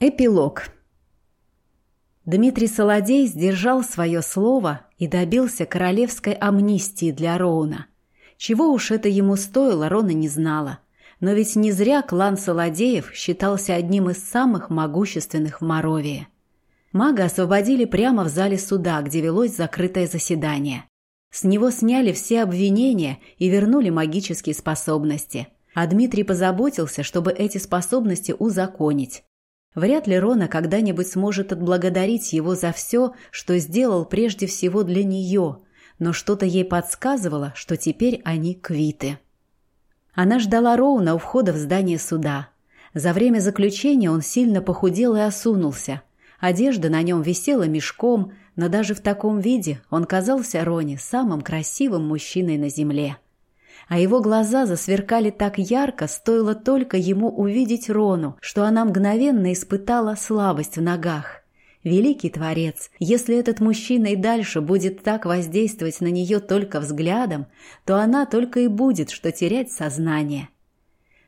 Эпилог. Дмитрий Солодей сдержал свое слово и добился королевской амнистии для Роуна. Чего уж это ему стоило, Рона не знала. Но ведь не зря клан Солодеев считался одним из самых могущественных в Моровии. Мага освободили прямо в зале суда, где велось закрытое заседание. С него сняли все обвинения и вернули магические способности. А Дмитрий позаботился, чтобы эти способности узаконить. Вряд ли Рона когда-нибудь сможет отблагодарить его за все, что сделал прежде всего для нее, но что-то ей подсказывало, что теперь они квиты. Она ждала Роуна у входа в здание суда. За время заключения он сильно похудел и осунулся. Одежда на нем висела мешком, но даже в таком виде он казался Роне самым красивым мужчиной на земле а его глаза засверкали так ярко, стоило только ему увидеть Рону, что она мгновенно испытала слабость в ногах. Великий Творец, если этот мужчина и дальше будет так воздействовать на нее только взглядом, то она только и будет, что терять сознание.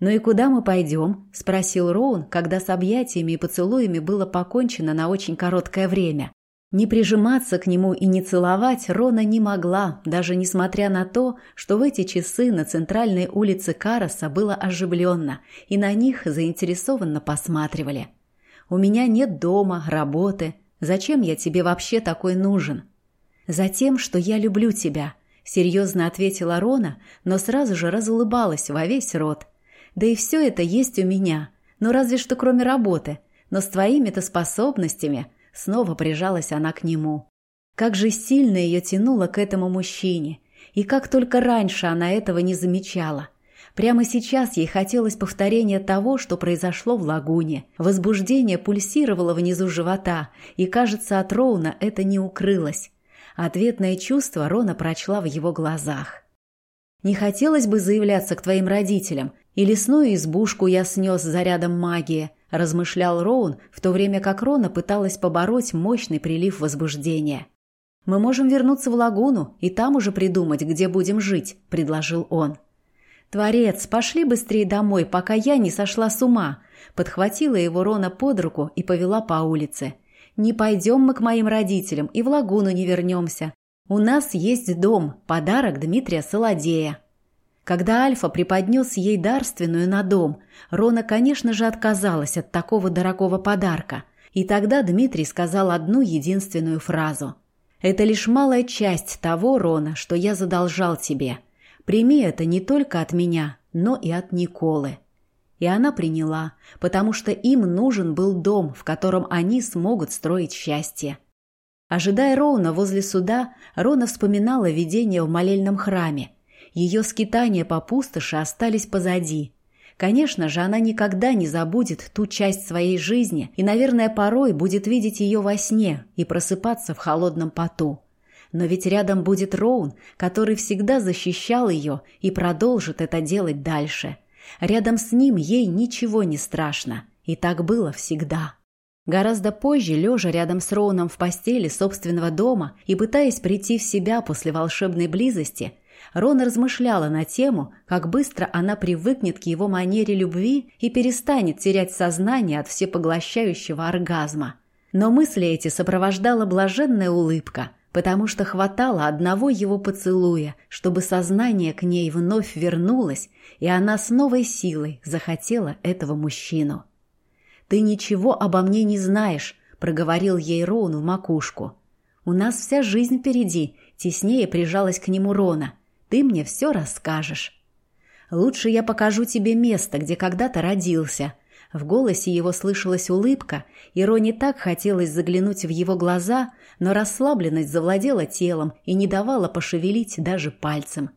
«Ну и куда мы пойдем?» – спросил Роун, когда с объятиями и поцелуями было покончено на очень короткое время. Не прижиматься к нему и не целовать Рона не могла, даже несмотря на то, что в эти часы на центральной улице Караса было оживленно, и на них заинтересованно посматривали. «У меня нет дома, работы. Зачем я тебе вообще такой нужен?» «Затем, что я люблю тебя», — серьезно ответила Рона, но сразу же разулыбалась во весь рот. «Да и все это есть у меня, ну разве что кроме работы, но с твоими-то способностями...» Снова прижалась она к нему. Как же сильно ее тянуло к этому мужчине. И как только раньше она этого не замечала. Прямо сейчас ей хотелось повторения того, что произошло в лагуне. Возбуждение пульсировало внизу живота, и, кажется, от Роуна это не укрылось. Ответное чувство Рона прочла в его глазах. «Не хотелось бы заявляться к твоим родителям, и лесную избушку я снес зарядом магии», – размышлял Роун, в то время как Рона пыталась побороть мощный прилив возбуждения. «Мы можем вернуться в лагуну и там уже придумать, где будем жить», – предложил он. «Творец, пошли быстрее домой, пока я не сошла с ума», – подхватила его Рона под руку и повела по улице. «Не пойдем мы к моим родителям и в лагуну не вернемся. У нас есть дом, подарок Дмитрия Солодея». Когда Альфа преподнес ей дарственную на дом, Рона, конечно же, отказалась от такого дорогого подарка. И тогда Дмитрий сказал одну единственную фразу. «Это лишь малая часть того, Рона, что я задолжал тебе. Прими это не только от меня, но и от Николы». И она приняла, потому что им нужен был дом, в котором они смогут строить счастье. Ожидая Роуна возле суда, Рона вспоминала видение в молельном храме – ее скитания по пустоши остались позади. Конечно же, она никогда не забудет ту часть своей жизни и, наверное, порой будет видеть ее во сне и просыпаться в холодном поту. Но ведь рядом будет Роун, который всегда защищал ее и продолжит это делать дальше. Рядом с ним ей ничего не страшно. И так было всегда. Гораздо позже, лежа рядом с Роуном в постели собственного дома и пытаясь прийти в себя после волшебной близости, Рона размышляла на тему, как быстро она привыкнет к его манере любви и перестанет терять сознание от всепоглощающего оргазма. Но мысли эти сопровождала блаженная улыбка, потому что хватало одного его поцелуя, чтобы сознание к ней вновь вернулось, и она с новой силой захотела этого мужчину. «Ты ничего обо мне не знаешь», — проговорил ей Роун в макушку. «У нас вся жизнь впереди», — теснее прижалась к нему Рона. Ты мне все расскажешь. Лучше я покажу тебе место, где когда-то родился». В голосе его слышалась улыбка, и Рони так хотелось заглянуть в его глаза, но расслабленность завладела телом и не давала пошевелить даже пальцем.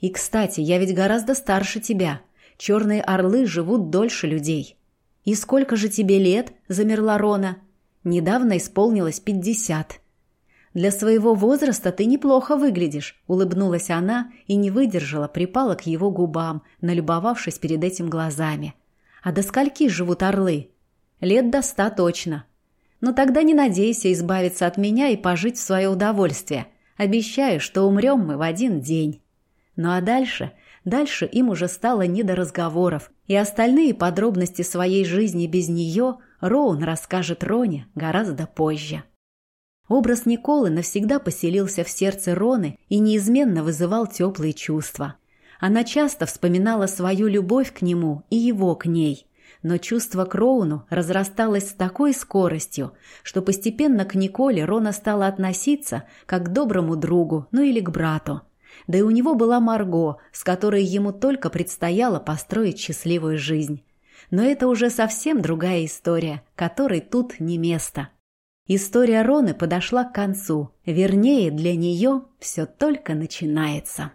«И, кстати, я ведь гораздо старше тебя. Черные орлы живут дольше людей». «И сколько же тебе лет?» – замерла Рона. «Недавно исполнилось пятьдесят». «Для своего возраста ты неплохо выглядишь», — улыбнулась она и не выдержала, припала к его губам, налюбовавшись перед этим глазами. «А до скольки живут орлы?» «Лет до ста точно». «Но тогда не надейся избавиться от меня и пожить в свое удовольствие. Обещаю, что умрем мы в один день». Ну а дальше... Дальше им уже стало не до разговоров, и остальные подробности своей жизни без нее Роун расскажет Роне гораздо позже. Образ Николы навсегда поселился в сердце Роны и неизменно вызывал теплые чувства. Она часто вспоминала свою любовь к нему и его к ней, но чувство к Роуну разрасталось с такой скоростью, что постепенно к Николе Рона стала относиться как к доброму другу, ну или к брату. Да и у него была Марго, с которой ему только предстояло построить счастливую жизнь. Но это уже совсем другая история, которой тут не место. История Роны подошла к концу, вернее, для нее все только начинается.